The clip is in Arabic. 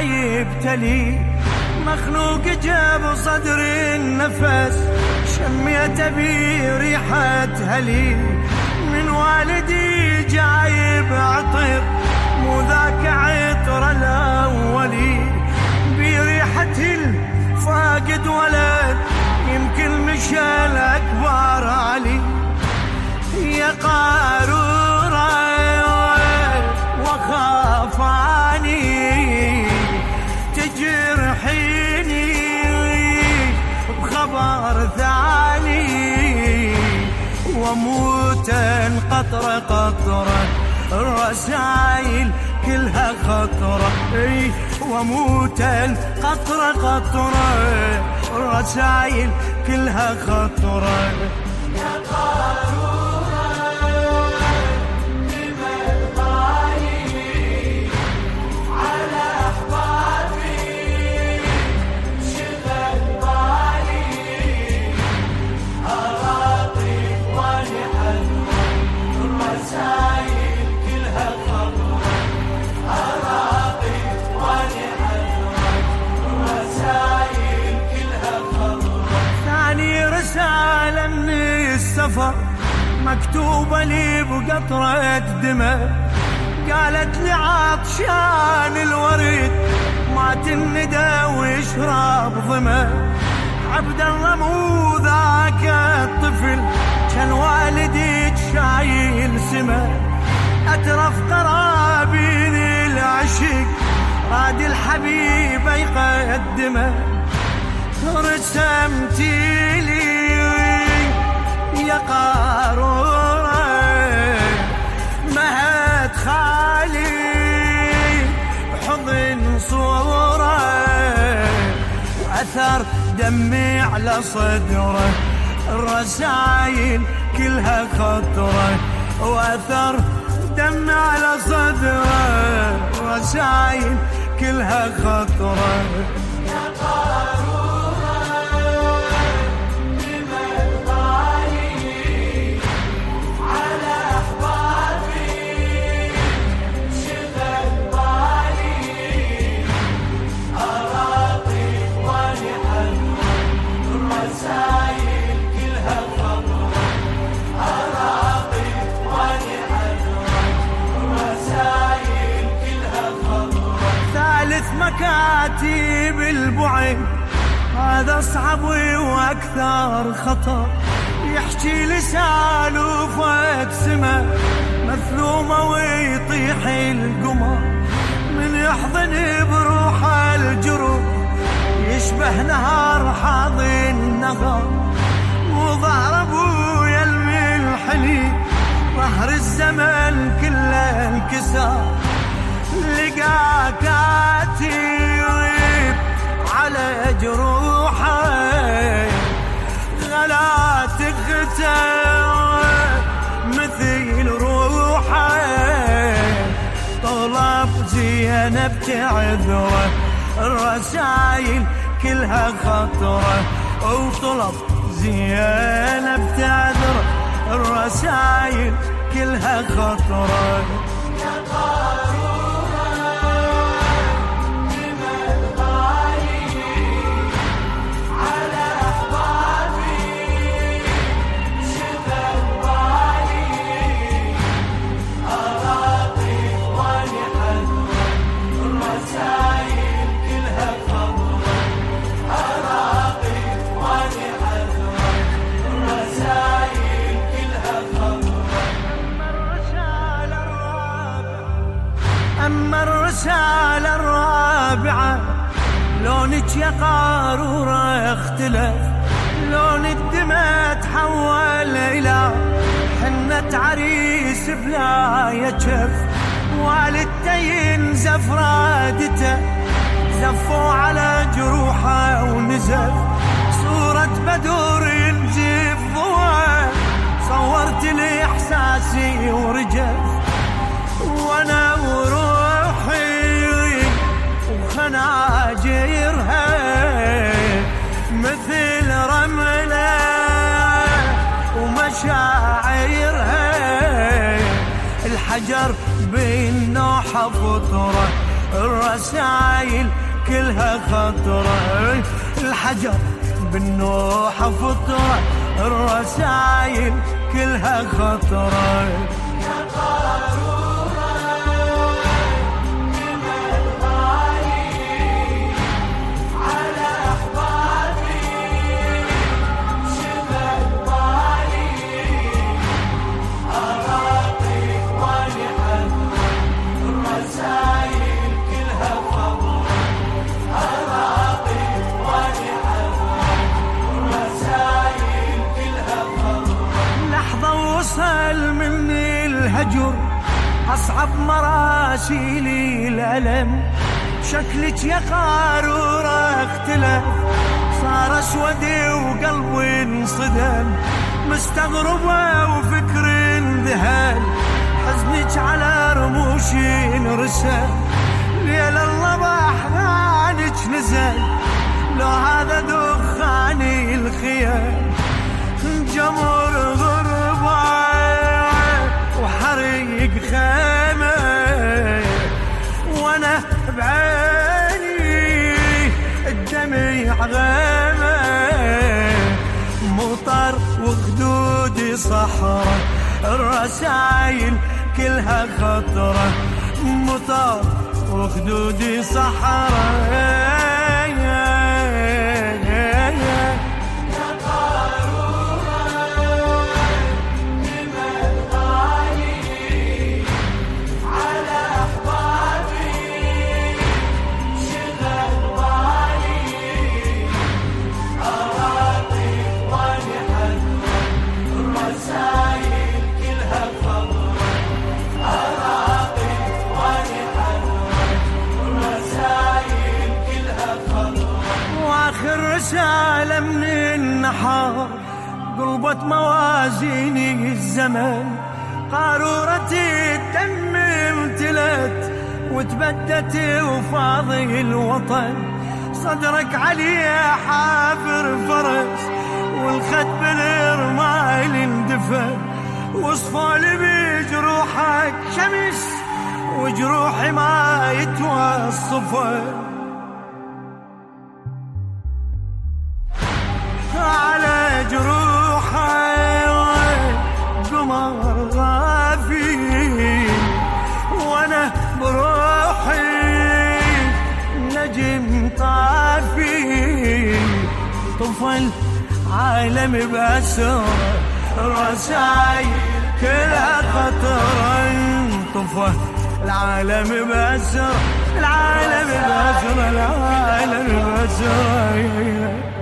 يبتلي مخلوق جاب صدر النفس شميت بي ريحة هلي. من والدي جايب عطر مو ذاك عطر الأولي. بريحة الفاقد ولد يمكن مشى الأكبر علي. يا قارورة واموت قطرة قطرة الرسايل كلها خطرة إي واموت قطرة قطرة الرسايل كلها خطرة يا قارون. مكتوبة لي بقطرة دمى قالت لي عطشان الورد ما تندى ويشرب ظما عبد الله مو ذاك الطفل كان والدي شايل سما أترف قرابين العشق راد الحبيب يقدمه. رسمتي لي يا قارورة مهد خالي حضن صورة وأثر دمي على صدره. الرسايل كلها خطرة وأثر دمي على صدره. الرسايل كلها خطرة. البعد هذا صعب وأكثر خطر يحكي لساله فوق سما. مثلومة ويطيح القمر. من يحضن بروح الجروح. يشبه نهار حاضن نهر وظهر ابويا الملحلي ظهر الزمن كله زينب تعذره الرسايل كلها خطرة وطلب زينب تعذره الرسايل كلها خطرة. حنة عريس بلا يجف والدته ينزف رادته زفوا على جروحه ونزف. صورة بدور ينزف ضوى صورت لي احساسي ومشاعرها الحجر بين نوحة فطرة الرسايل كلها خطرة. الحجر بالنوحة فطرة الرسايل كلها خطرة. لحظة الألم. شكلك يا قارورة اختلف. صار أسود وقلبي انصدم. مستغربة وفكري انذهل. حزنك على رموشي انرسم ليل الله بأحضانك نزل. لو هذا دخاني الخيال الدمع غيمة مطر وخدودي صحراء الرسايل كلها خطرة. مطر وخدودي صحراء. قلبت موازيني الزمن قارورتي الدم امتلت وتبدت وفاضي الوطن. صدرك علي حافر فرس والخد بالرمايل اندفن. وصفول بجروحك شمس وجروحي ما يتوصفن. طفل عالم بأسر رساي كلها خطر. طفل العالم بأسر العالم بأسر العالم بأسر.